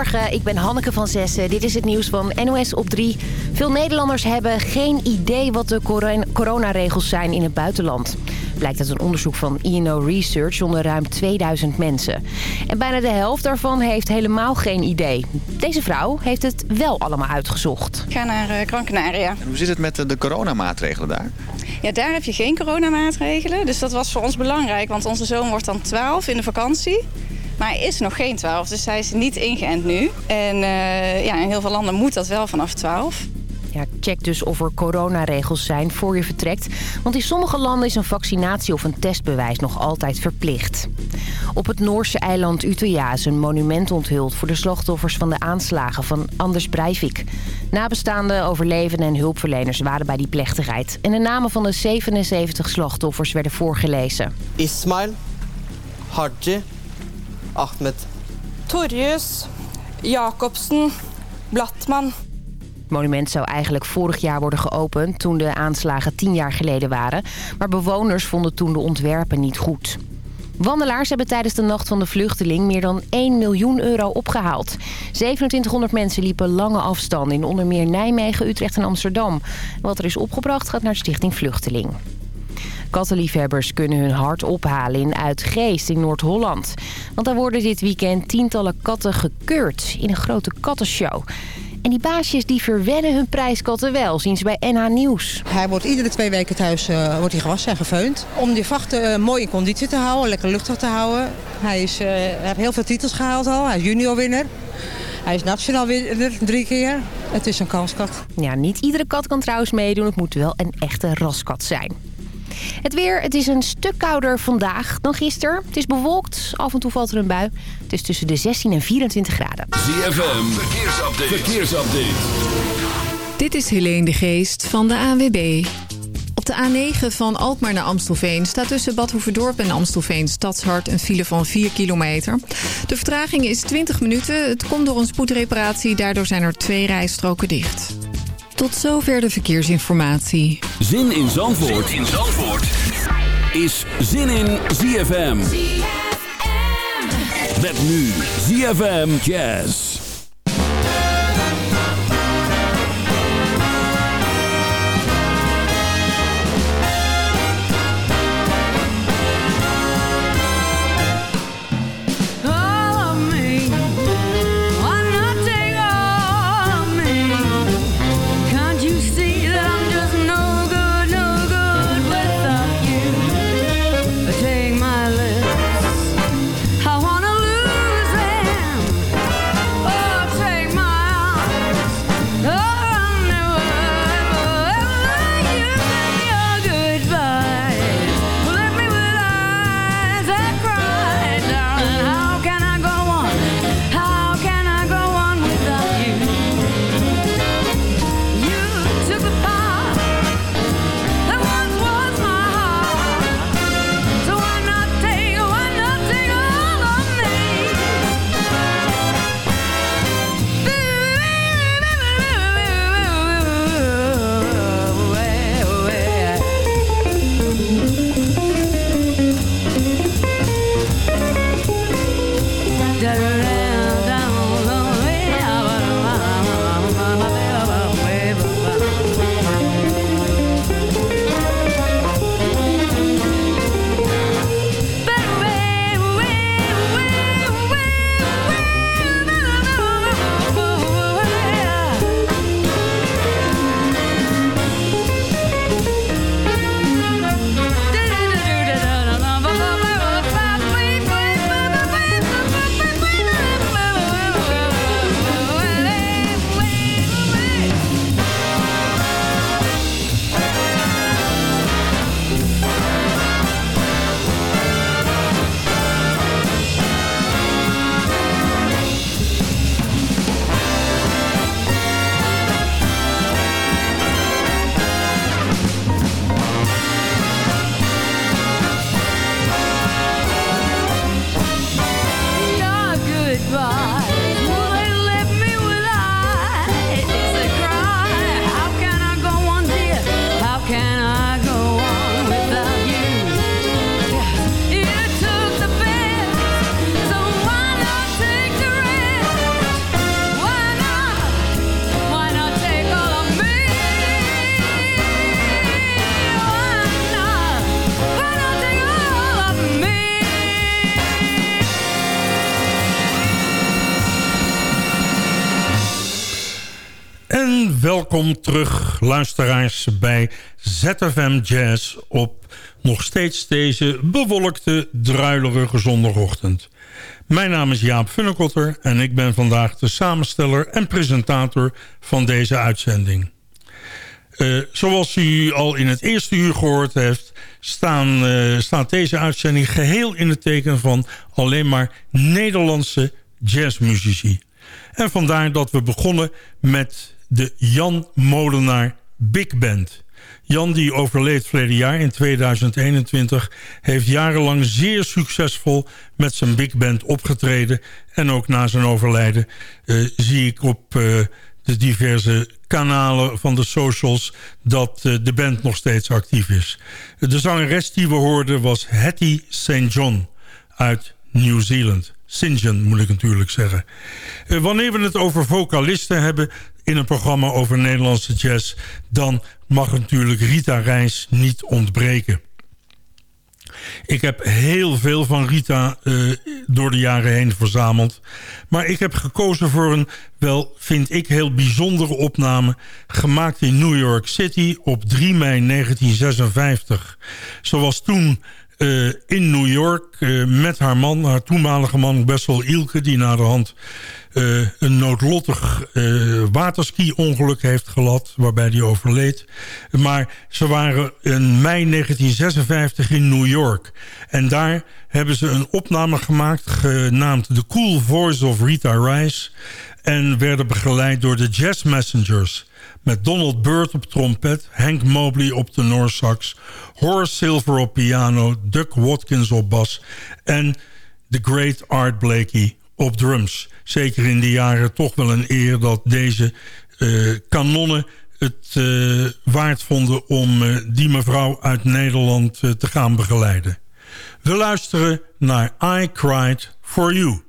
Goedemorgen, ik ben Hanneke van Zessen. Dit is het nieuws van NOS op 3. Veel Nederlanders hebben geen idee wat de coronaregels zijn in het buitenland. Blijkt uit een onderzoek van INO Research onder ruim 2000 mensen. En bijna de helft daarvan heeft helemaal geen idee. Deze vrouw heeft het wel allemaal uitgezocht. Ik ga naar uh, Gran Canaria. En hoe zit het met de coronamaatregelen daar? Ja, daar heb je geen coronamaatregelen. Dus dat was voor ons belangrijk, want onze zoon wordt dan 12 in de vakantie. Maar hij is nog geen 12, dus hij is niet ingeënt nu. En uh, ja, in heel veel landen moet dat wel vanaf 12. Ja, check dus of er coronaregels zijn voor je vertrekt. Want in sommige landen is een vaccinatie of een testbewijs nog altijd verplicht. Op het Noorse eiland Utøya is een monument onthuld... voor de slachtoffers van de aanslagen van Anders Breivik. Nabestaanden, overlevenden en hulpverleners waren bij die plechtigheid. En de namen van de 77 slachtoffers werden voorgelezen. Ismail, Haji, Ahmed, Torjus, Jacobsen, Blatman... Het monument zou eigenlijk vorig jaar worden geopend toen de aanslagen tien jaar geleden waren. Maar bewoners vonden toen de ontwerpen niet goed. Wandelaars hebben tijdens de Nacht van de Vluchteling meer dan 1 miljoen euro opgehaald. 2700 mensen liepen lange afstanden in onder meer Nijmegen, Utrecht en Amsterdam. Wat er is opgebracht gaat naar Stichting Vluchteling. Kattenliefhebbers kunnen hun hart ophalen in Uitgeest in Noord-Holland. Want daar worden dit weekend tientallen katten gekeurd in een grote kattenshow. En die baasjes die verwennen hun prijskatten wel, zien ze bij NH Nieuws. Hij wordt iedere twee weken thuis uh, wordt hij gewassen en gefeund. Om die vachten uh, mooi in conditie te houden, lekker luchtig te houden. Hij, is, uh, heeft heel veel titels gehaald al. Hij is junior winner. Hij is nationaal winnaar drie keer. Het is een kanskat. Ja, niet iedere kat kan trouwens meedoen. Het moet wel een echte raskat zijn. Het weer, het is een stuk kouder vandaag dan gisteren. Het is bewolkt, af en toe valt er een bui. Het is tussen de 16 en 24 graden. ZFM, verkeersupdate. verkeersupdate. Dit is Helene de Geest van de AWB. Op de A9 van Alkmaar naar Amstelveen staat tussen Bad Hoeverdorp en Amstelveen Stadshart een file van 4 kilometer. De vertraging is 20 minuten. Het komt door een spoedreparatie. Daardoor zijn er twee rijstroken dicht. Tot zover de verkeersinformatie. Zin in Zandvoort, zin in Zandvoort. is Zin in ZFM. ZFM. Met nu ZFM Jazz. Welkom terug luisteraars bij ZFM Jazz op nog steeds deze bewolkte, druilerige zondagochtend. Mijn naam is Jaap Funnekotter en ik ben vandaag de samensteller en presentator van deze uitzending. Uh, zoals u al in het eerste uur gehoord heeft... Staan, uh, staat deze uitzending geheel in het teken van alleen maar Nederlandse jazzmuzici. En vandaar dat we begonnen met de Jan Molenaar Big Band. Jan, die overleed verleden jaar in 2021... heeft jarenlang zeer succesvol met zijn big band opgetreden. En ook na zijn overlijden uh, zie ik op uh, de diverse kanalen van de socials... dat uh, de band nog steeds actief is. De zangeres die we hoorden was Hattie St. John uit Nieuw-Zeeland. St. Moet ik natuurlijk zeggen. wanneer we het over vocalisten hebben in een programma over Nederlandse jazz... dan mag natuurlijk Rita Reis niet ontbreken. Ik heb heel veel van Rita uh, door de jaren heen verzameld. Maar ik heb gekozen voor een, wel vind ik, heel bijzondere opname... gemaakt in New York City op 3 mei 1956. Zoals toen uh, in New York uh, met haar man, haar toenmalige man Bessel Ilke... die na de hand uh, een noodlottig waterski-ongeluk heeft gehad... waarbij hij overleed. Maar ze waren in mei 1956 in New York. En daar hebben ze een opname gemaakt... genaamd The Cool Voice of Rita Rice... en werden begeleid door de Jazz Messengers... met Donald Byrd op trompet, Hank Mobley op de Noorsax... Horace Silver op piano, Duck Watkins op bas... en The Great Art Blakey op drums zeker in die jaren toch wel een eer dat deze uh, kanonnen het uh, waard vonden om uh, die mevrouw uit Nederland te gaan begeleiden. We luisteren naar I Cried For You.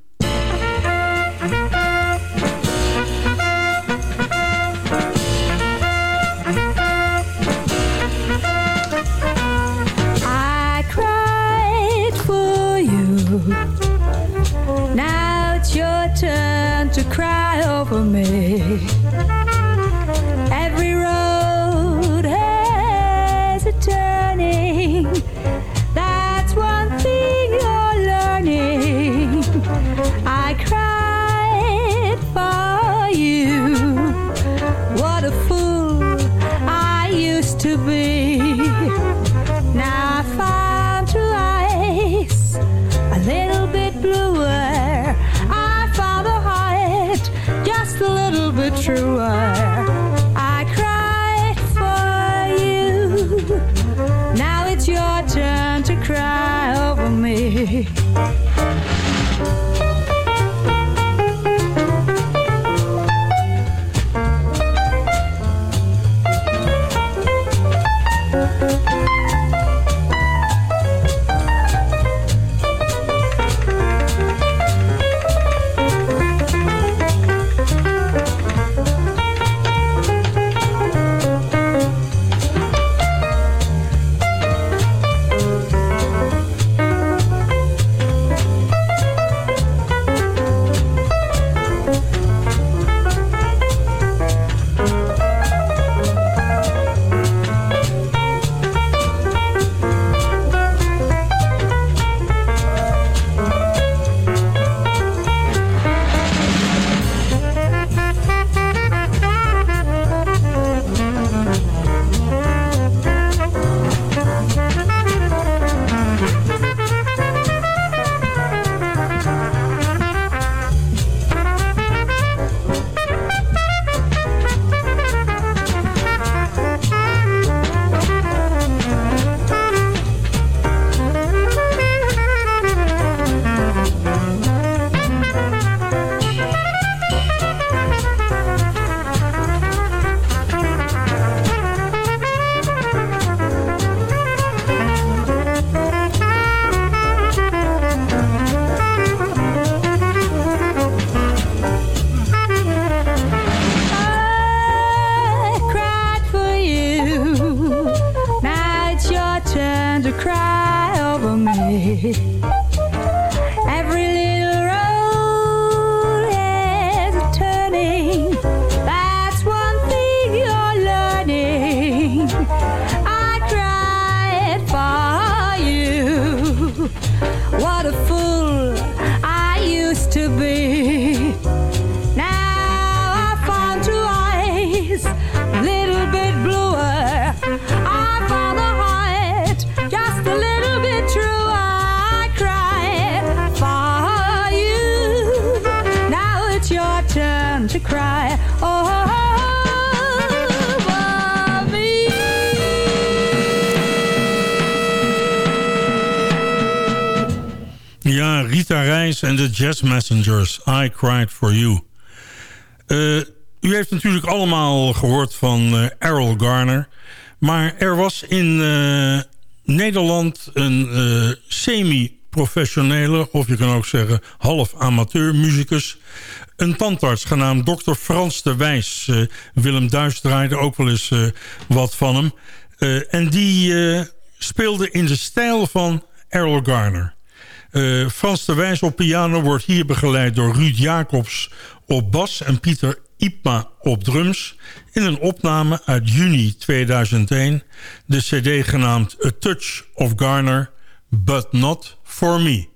Jazz Messengers. I Cried For You. Eh, u heeft natuurlijk allemaal gehoord van eh, Errol Garner. Maar er was in eh, Nederland een semi-professionele... of je kan ook zeggen half amateur muzikus... een tandarts genaamd Dr. Frans de Wijs. Willem Duis draaide ook wel eens wat van hem. En die speelde in de stijl van Errol Garner... Eh, Frans de Wijs op piano wordt hier begeleid door Ruud Jacobs op bas en Pieter Ipma op drums. In een opname uit juni 2001. De cd genaamd A Touch of Garner, But Not For Me.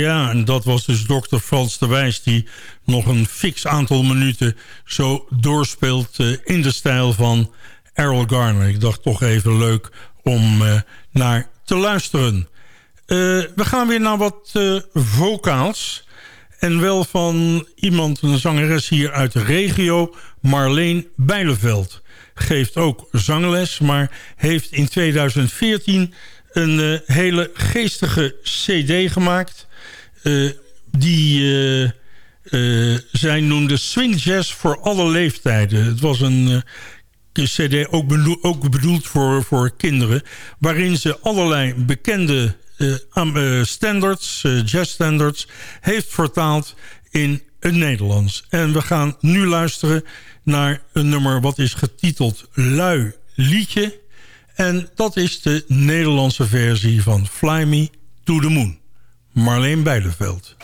Ja, en dat was dus dokter Frans de Wijs... die nog een fix aantal minuten zo doorspeelt... eh, in de stijl van Errol Garner. Ik dacht toch even leuk om eh, naar te luisteren. Eh, we gaan weer naar wat vocaals. En wel van iemand, een zangeres hier uit de regio... Marleen Bijleveld. Geeft ook zangles, maar heeft in 2014 een eh, hele geestige cd gemaakt... Eh, die eh, zij noemde Swing Jazz voor alle leeftijden. Het was een cd ook, bedoel- ook bedoeld voor, voor kinderen... waarin ze allerlei bekende standards, eh, jazzstandards... heeft vertaald in het Nederlands. En we gaan nu luisteren naar een nummer wat is getiteld Lui Liedje... En dat is de Nederlandse versie van Fly Me to the Moon. Marleen Beideveld.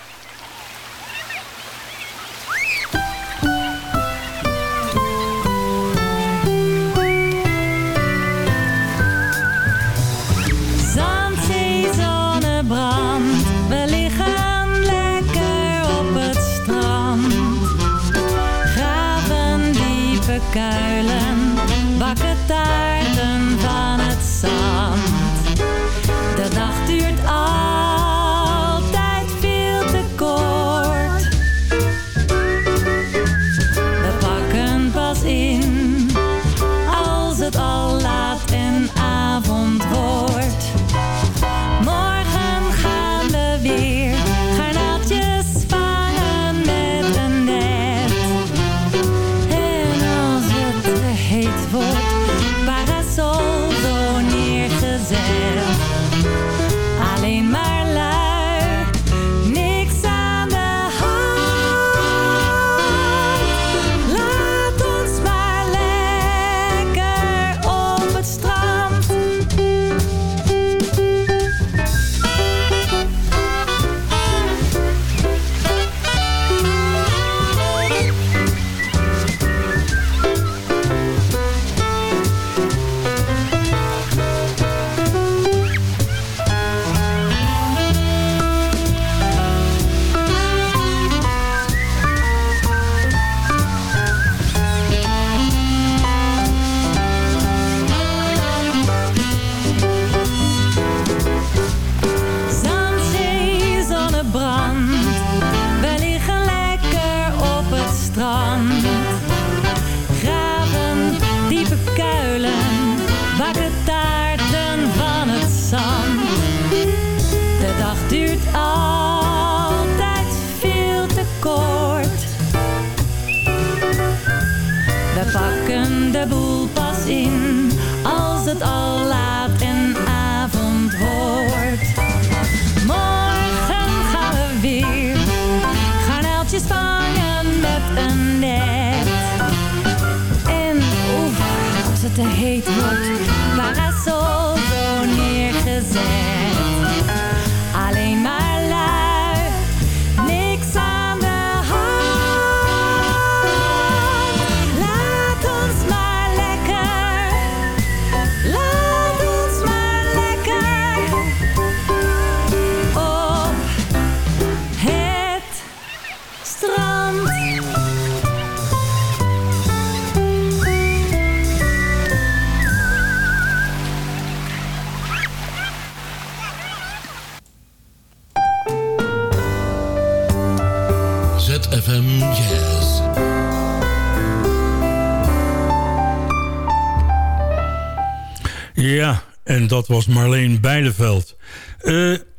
Dat was Marleen Beideveld. Eh,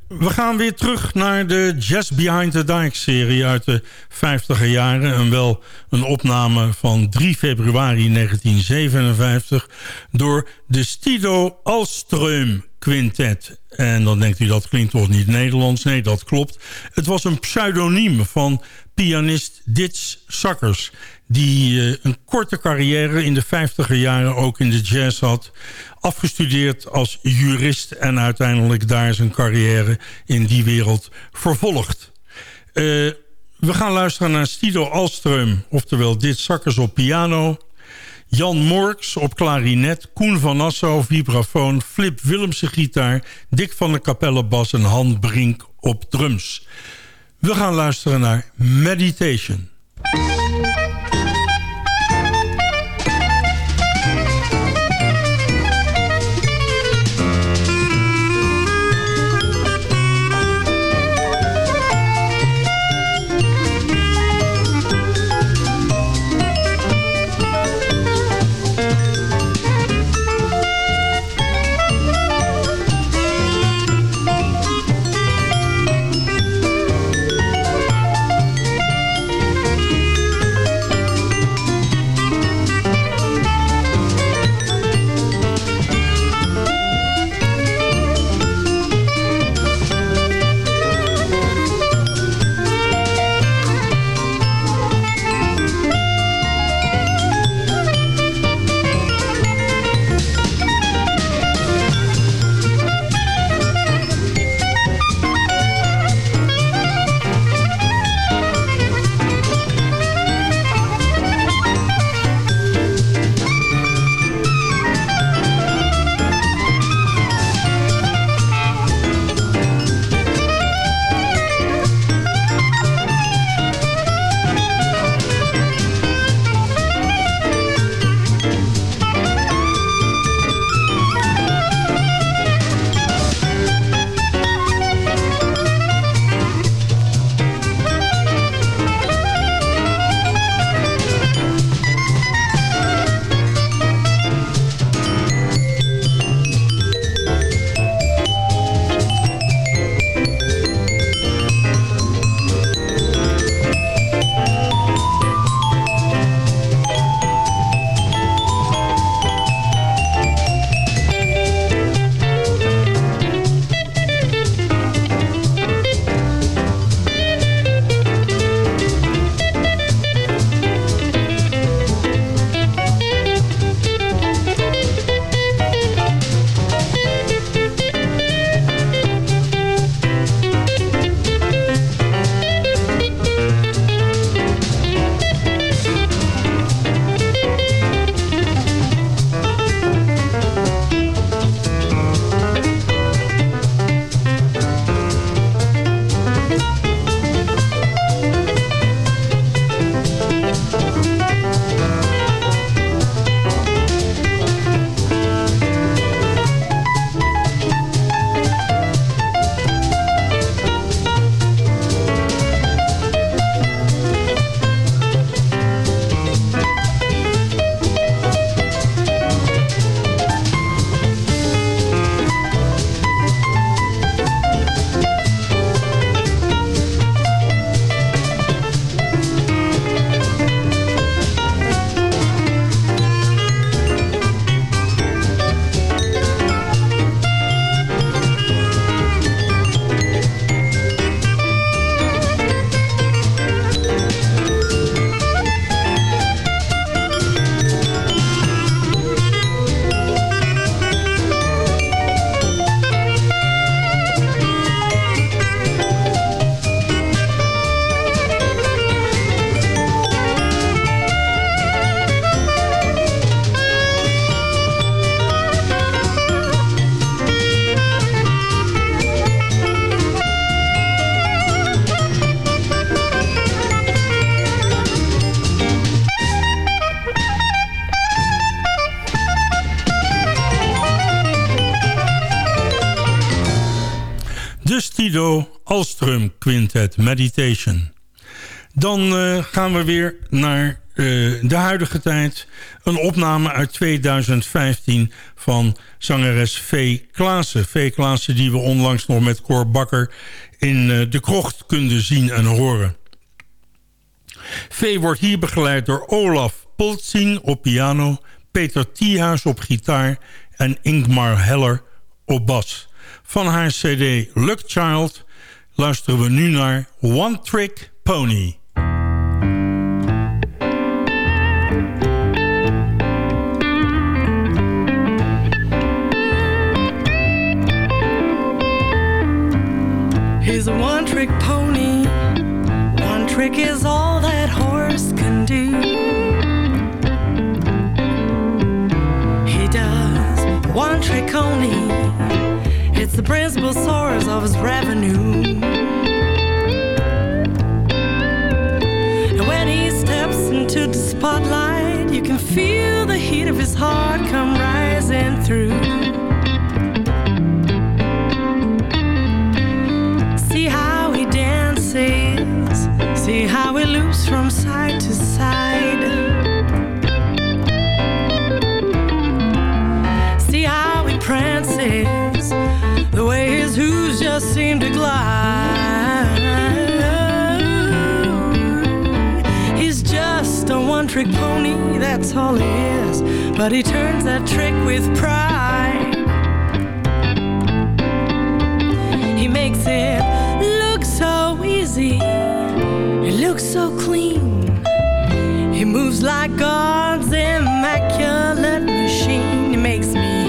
we gaan weer terug naar de Jazz Behind the Dike-serie uit de 50er jaren. En wel een opname van 3 februari 1957 door de Stido Alström Quintet. En dan denkt u dat klinkt toch niet Nederlands? Nee, dat klopt. Het was een pseudoniem van pianist Dits Sakkers... die eh, een korte carrière in de 50er jaren ook in de jazz had. Afgestudeerd als jurist en uiteindelijk daar zijn carrière in die wereld vervolgd. Eh, we gaan luisteren naar Stido Alström, oftewel Dit Sakkers op piano... Jan Morks op klarinet, Koen van Nassau vibrafoon... Flip Willemse gitaar, Dick van der Capelle bas en Han Brink op drums. We gaan luisteren naar. Meditation Meditation. Dan eh, gaan we weer naar eh, de huidige tijd. Een opname uit 2015 van zangeres V. Klaassen. V. Klaassen die we onlangs nog met Cor Bakker in eh, de krocht konden zien en horen. V wordt hier begeleid door Olaf Poltzing op piano... Peter Thiehuis op gitaar en Ingmar Heller op bas. Van haar cd Luck Child luisteren we nu naar One Trick Pony. He's a one trick pony. One trick is all that horse can do. He does one trick only. It's the principal source of his revenue. His heart come rising through. See how he dances, see how he loops from side to side. See how he prances, the way his hooves just seem to glide. He's just a one trick pony, that's all he is. Turns that trick with pride. He makes it look so easy. It looks so clean. He moves like God's immaculate machine. He makes me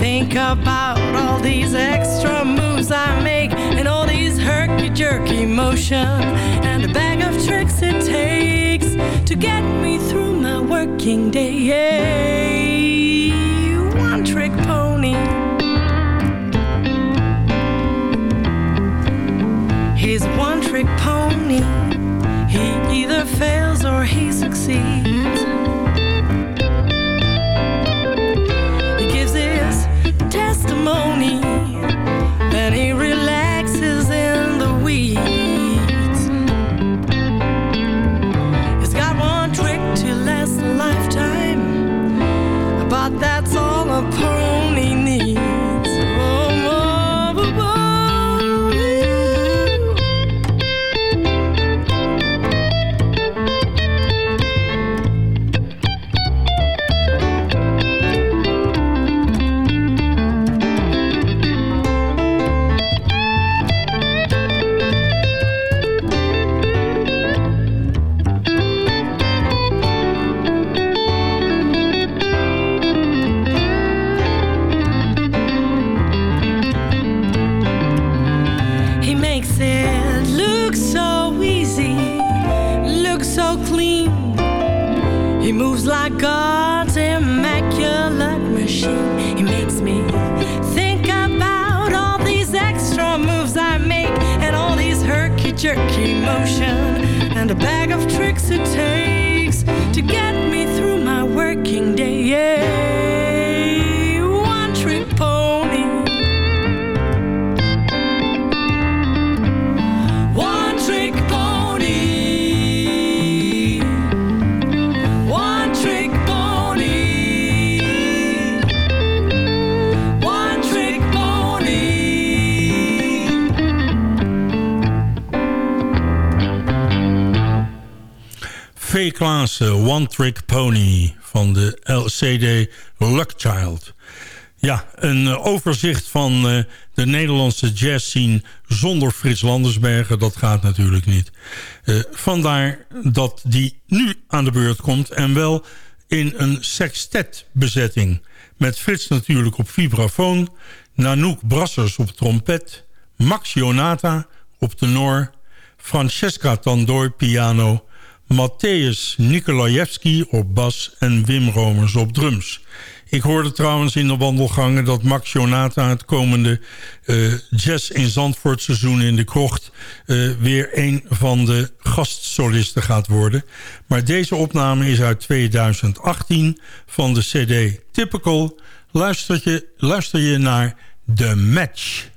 think about all these extra moves I make and all these herky jerky motions and a bag of tricks it takes to get me through my working day. see. LCD Luck Child. Ja, een eh, overzicht van eh, de Nederlandse jazz scene zonder Frits Landersbergen, dat gaat natuurlijk niet. Eh, vandaar dat die nu aan de beurt komt en wel in een sextet-bezetting. Met Frits natuurlijk op vibrafoon, Nanook Brassers op trompet... Max Jonata op tenor, Francesca Tandoi piano... Matthäus Nikolajewski op bas en Wim Romers op drums. Ik hoorde trouwens in de wandelgangen dat Max Jonata... het komende eh, Jazz in Zandvoort seizoen in de krocht... eh, weer een van de gastsolisten gaat worden. Maar deze opname is uit 2018 van de cd Typical. Luister je, luister je naar The Match.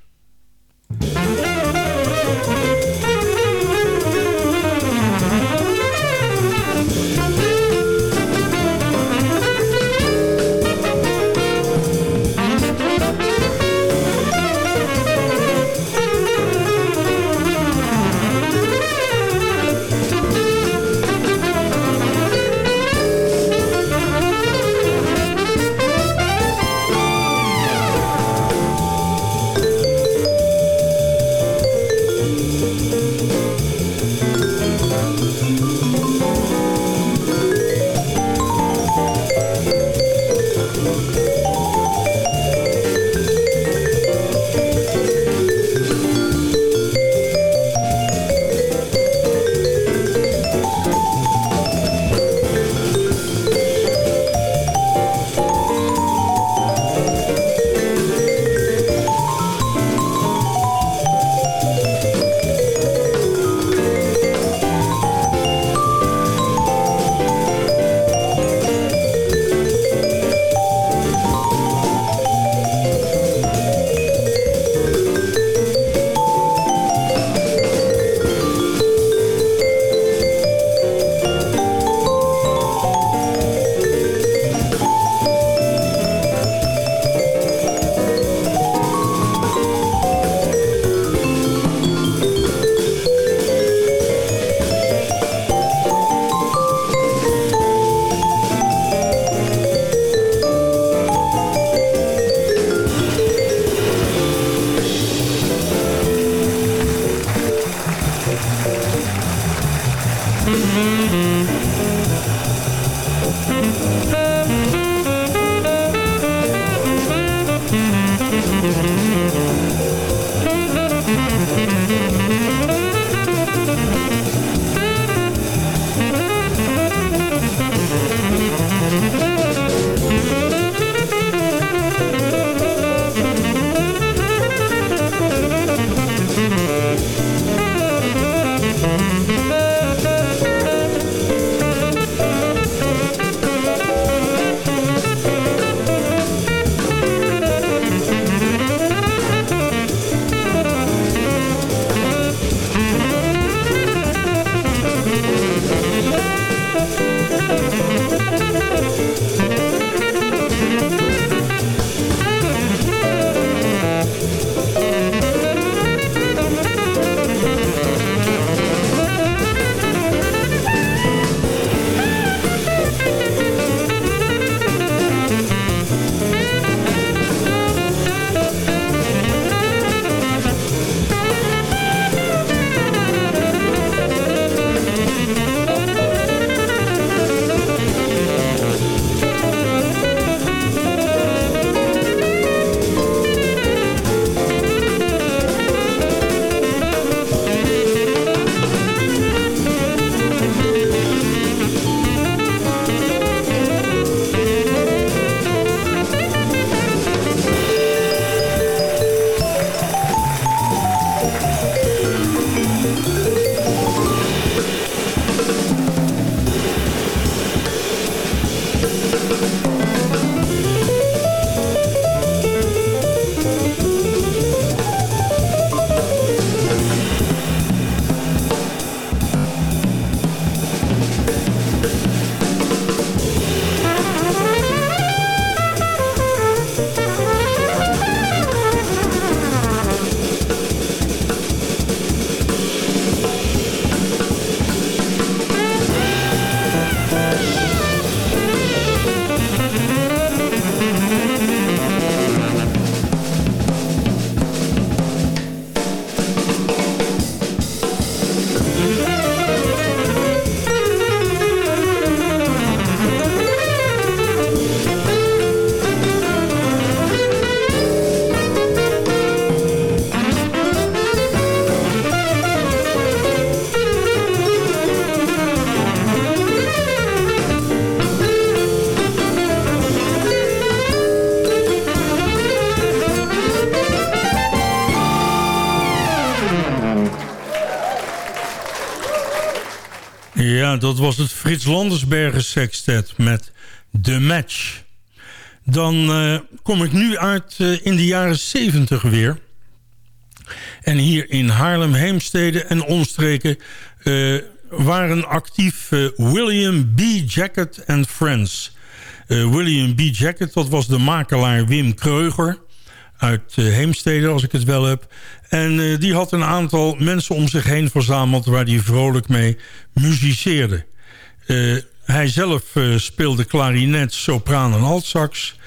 Dat was het Frits Landersbergen sextet met The Match. Dan eh, kom ik nu uit eh, in de jaren 70 weer. En hier in Haarlem, Heemstede en omstreken... eh, waren actief William B. Jacket and Friends. William B. Jacket, dat was de makelaar Wim Kreuger uit eh, Heemstede, als ik het wel heb. En eh, die had een aantal mensen om zich heen verzameld... waar hij vrolijk mee muziceerde. Eh, hij zelf speelde klarinet, sopraan en altsax.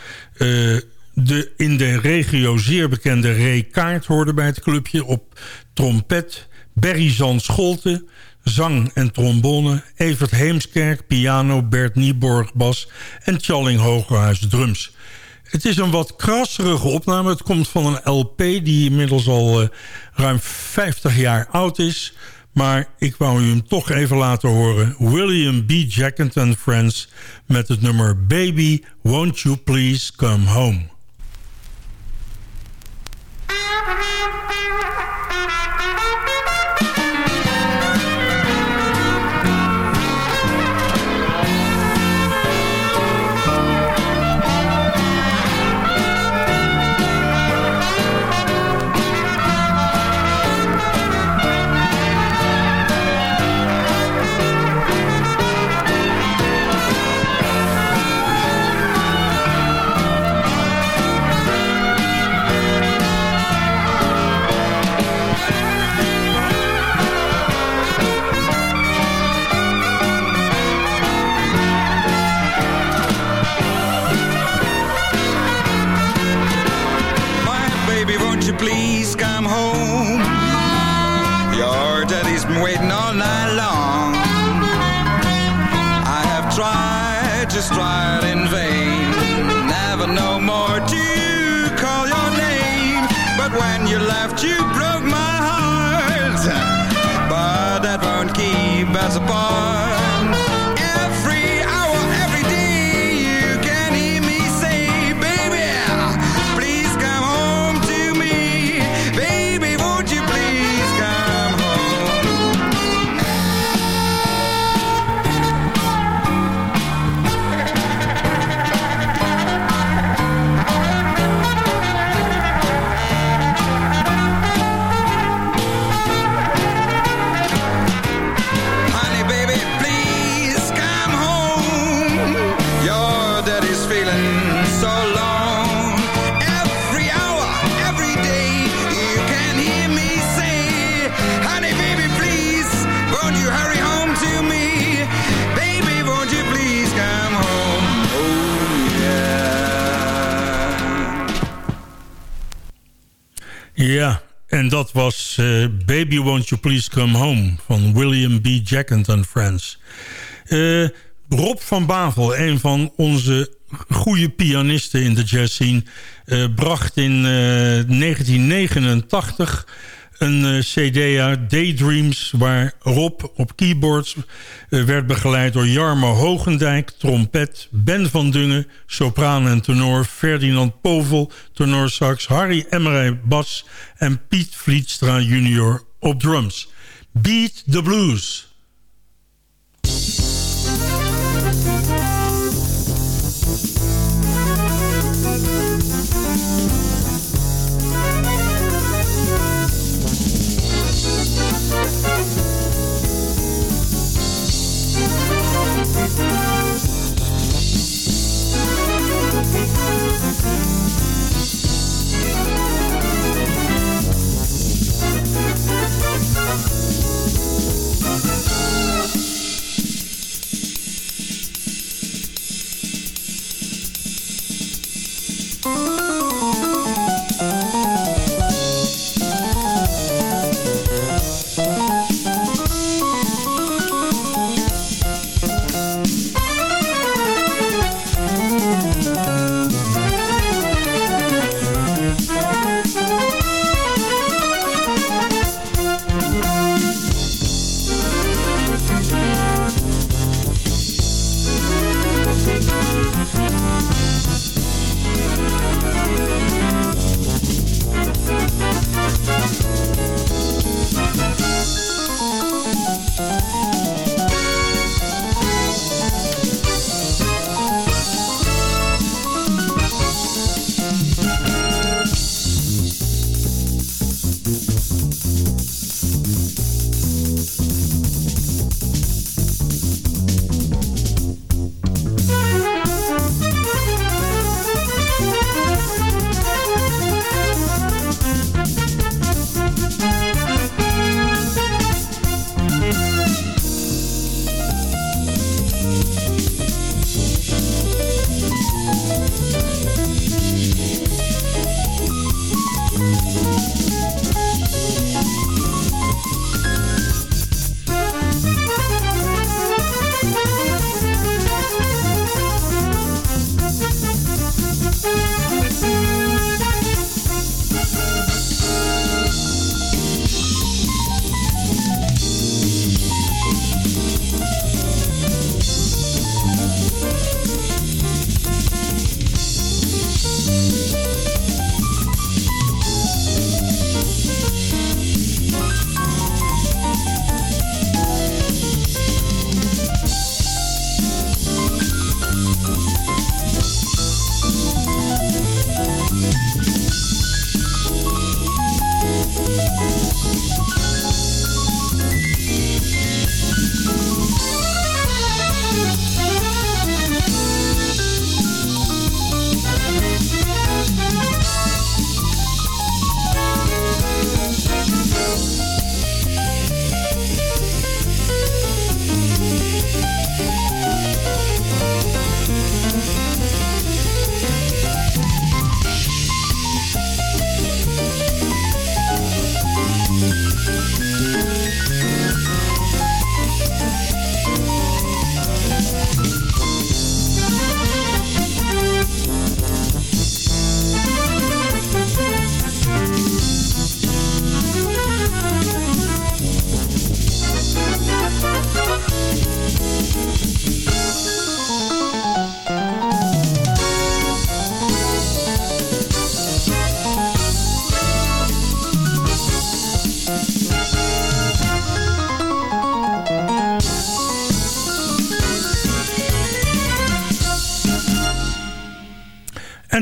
De in de regio zeer bekende Ray Kaart hoorde bij het clubje... op trompet, Berry Zand Scholte, zang en trombone... Evert Heemskerk, piano, Bert Nieborg, bas... en Tjalling Hogerhuis, drums... Het is een wat krasserige opname. Het komt van een LP die inmiddels al eh, ruim 50 jaar oud is. Maar ik wou u hem toch even laten horen. William B. Jacket and Friends met het nummer Baby, Won't You Please Come Home. Baby Won't You Please Come Home van William B. Jackent and Friends. Eh, Rob van Bavel, een van onze goede pianisten in de jazz scene... eh, bracht in eh, 1989 een eh, cd uit, Daydreams... waar Rob op keyboards werd begeleid door Jarmo Hogendijk... trompet, Ben van Dungen, sopraan en tenor... Ferdinand Povel, tenorsax, Harry Emmerij bas... en Piet Vlietstra junior op drums. Beat the Blues.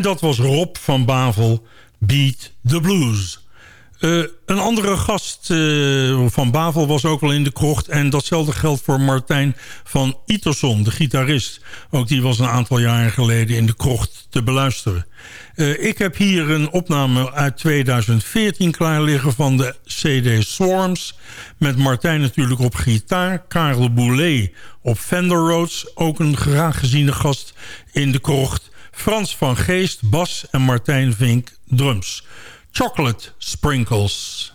En dat was Rob van Bavel, Beat the Blues. Eh, een andere gast eh, van Bavel was ook wel in de krocht. En datzelfde geldt voor Martijn van Iterson, de gitarist. Ook die was een aantal jaren geleden in de krocht te beluisteren. Eh, ik heb hier een opname uit 2014 klaar liggen van de CD Swarms. Met Martijn natuurlijk op gitaar. Karel Boulet op Fender Rhodes. Ook een graag geziene gast in de krocht. Frans van Geest, bas en Martijn Vink, drums. Chocolate Sprinkles.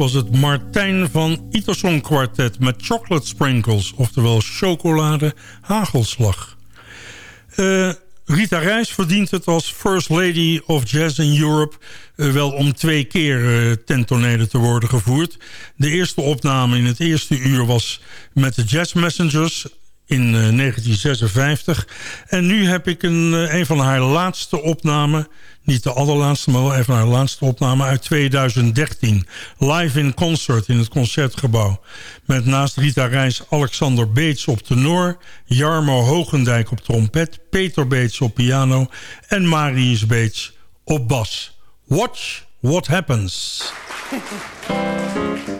Was het Martijn van Iterson Quartet met Chocolate Sprinkles, oftewel chocolade hagelslag. Eh, Rita Reis verdient het als First Lady of Jazz in Europe... eh, wel om twee keer eh, ten te worden gevoerd. De eerste opname in het eerste uur was met de Jazz Messengers in eh, 1956. En nu heb ik een, eh, een van haar laatste opnamen... niet de allerlaatste, maar wel een van haar laatste opnamen uit 2013. Live in concert in het Concertgebouw. Met naast Rita Reis Alexander Beets op tenor... Jarmo Hogendijk op trompet... Peter Beets op piano... en Marius Beets op bas. Watch what happens.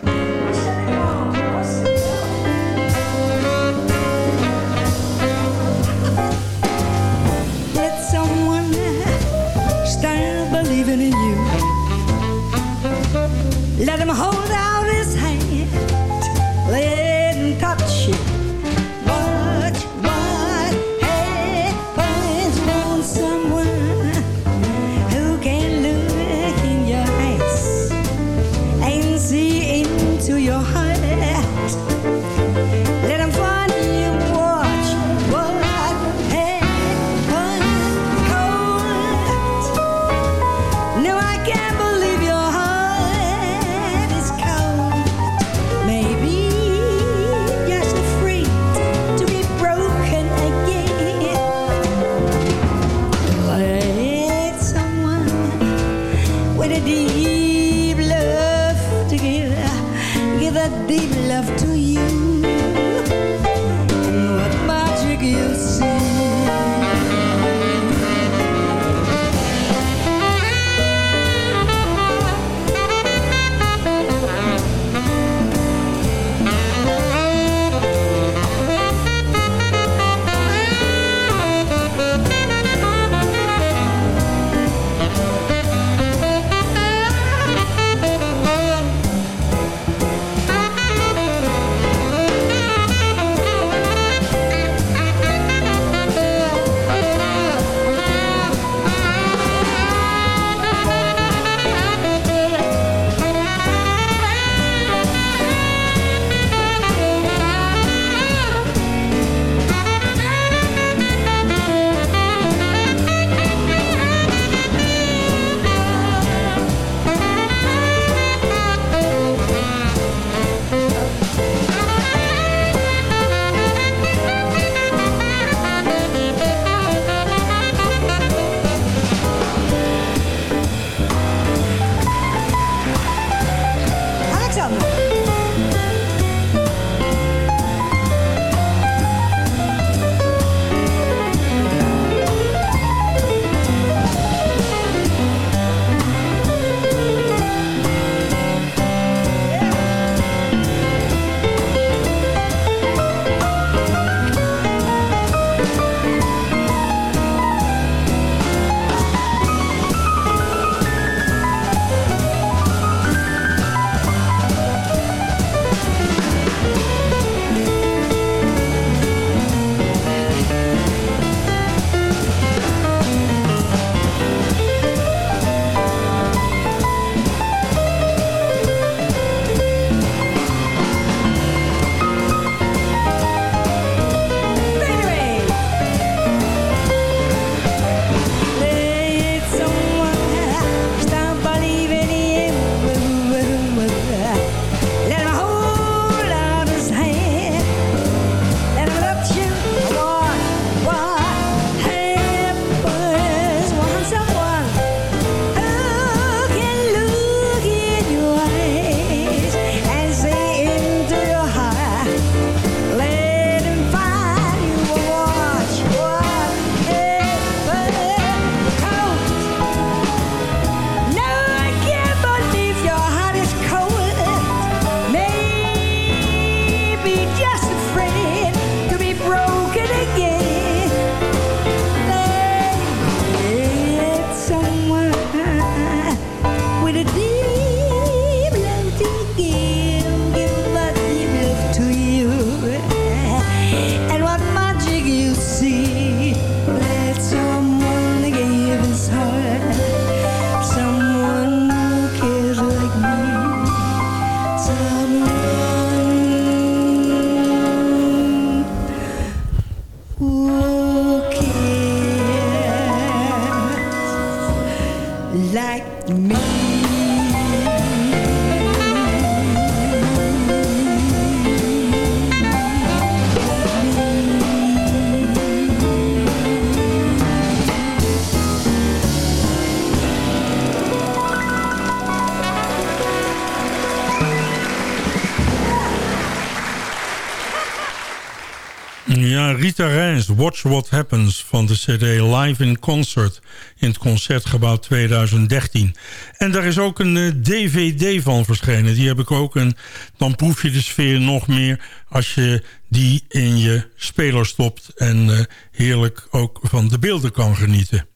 Watch What Happens van de cd Live in Concert in het Concertgebouw 2013. En daar is ook een dvd eh, van verschenen. Die heb ik ook en dan proef je de sfeer nog meer als je die in je speler stopt en uh, heerlijk ook van de beelden kan genieten.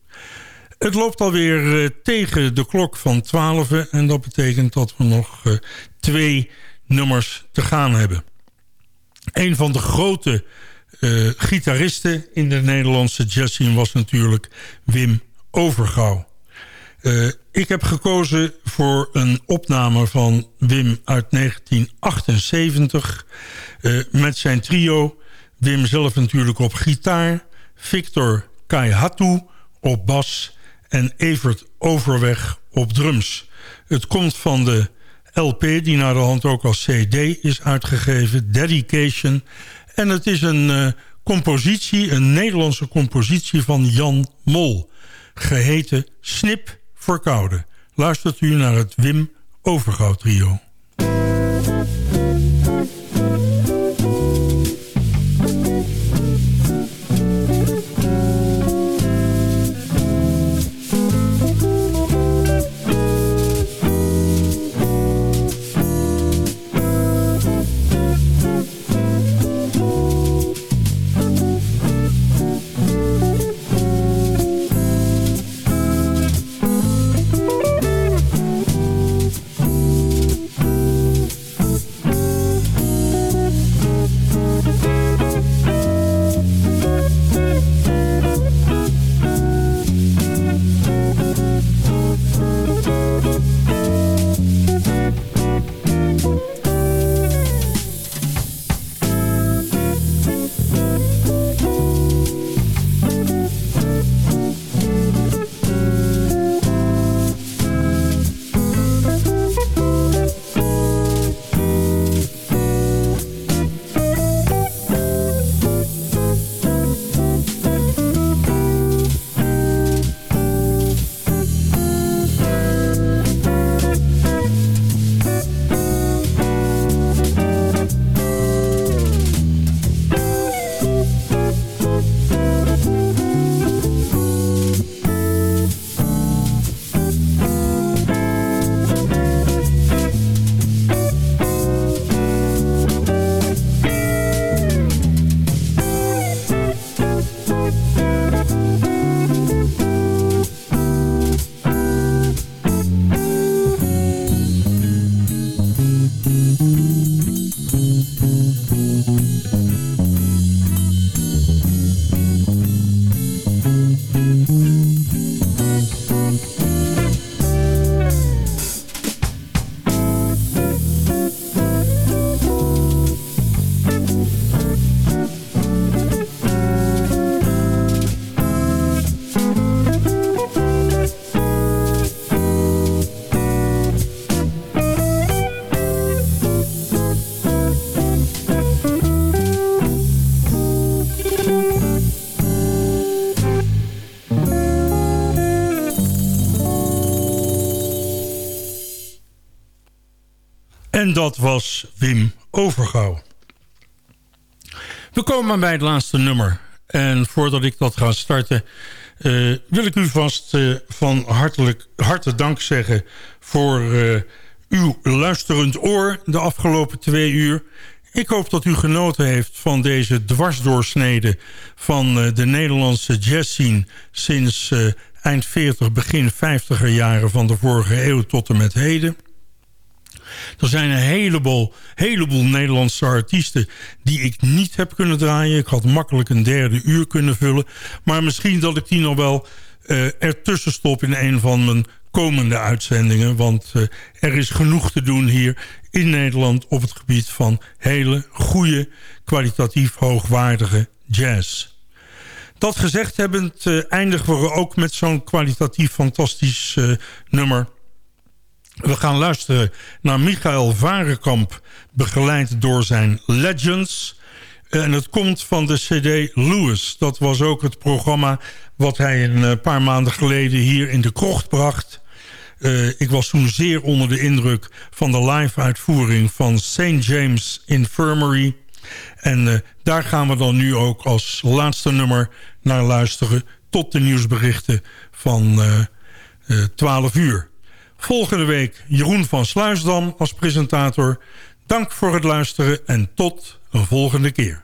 Het loopt alweer uh, tegen de klok van 12 en dat betekent dat we nog twee nummers te gaan hebben. Een van de grote uh, gitaristen in de Nederlandse jazzscene was natuurlijk Wim Overgouw. Uh, ik heb gekozen voor een opname van Wim uit 1978... Uh, met zijn trio. Wim zelf natuurlijk op gitaar. Victor Kaihatu op bas. En Evert Overweg op drums. Het komt van de LP die naar de hand ook als CD is uitgegeven. Dedication. En het is een uh, compositie, een Nederlandse compositie van Jan Mol. Geheten Snip voor Koude. Luistert u naar het Wim Overgouw trio. En dat was Wim Overgouw. We komen bij het laatste nummer. En voordat ik dat ga starten... Uh, wil ik u vast uh, van hartelijk, harte dank zeggen... voor uh, uw luisterend oor de afgelopen twee uur. Ik hoop dat u genoten heeft van deze dwarsdoorsnede... van de Nederlandse jazzscene sinds eind 40, begin 50er jaren van de vorige eeuw tot en met heden... Er zijn een heleboel, heleboel Nederlandse artiesten die ik niet heb kunnen draaien. Ik had makkelijk een derde uur kunnen vullen. Maar misschien dat ik die nog wel uh, ertussen stop in een van mijn komende uitzendingen. Want uh, er is genoeg te doen hier in Nederland op het gebied van hele goede, kwalitatief hoogwaardige jazz. Dat gezegd hebbend uh, eindigen we ook met zo'n kwalitatief fantastisch nummer we gaan luisteren naar Michael Varenkamp, begeleid door zijn Legends. En het komt van de cd Lewis. Dat was ook het programma wat hij een eh, paar maanden geleden hier in de krocht bracht. Eh, ik was toen zeer onder de indruk van de live-uitvoering van St. James Infirmary. En eh, daar gaan we dan nu ook als laatste nummer naar luisteren... tot de nieuwsberichten van uh, 12 uur. Volgende week Jeroen van Sluisdam als presentator. Dank voor het luisteren en tot een volgende keer.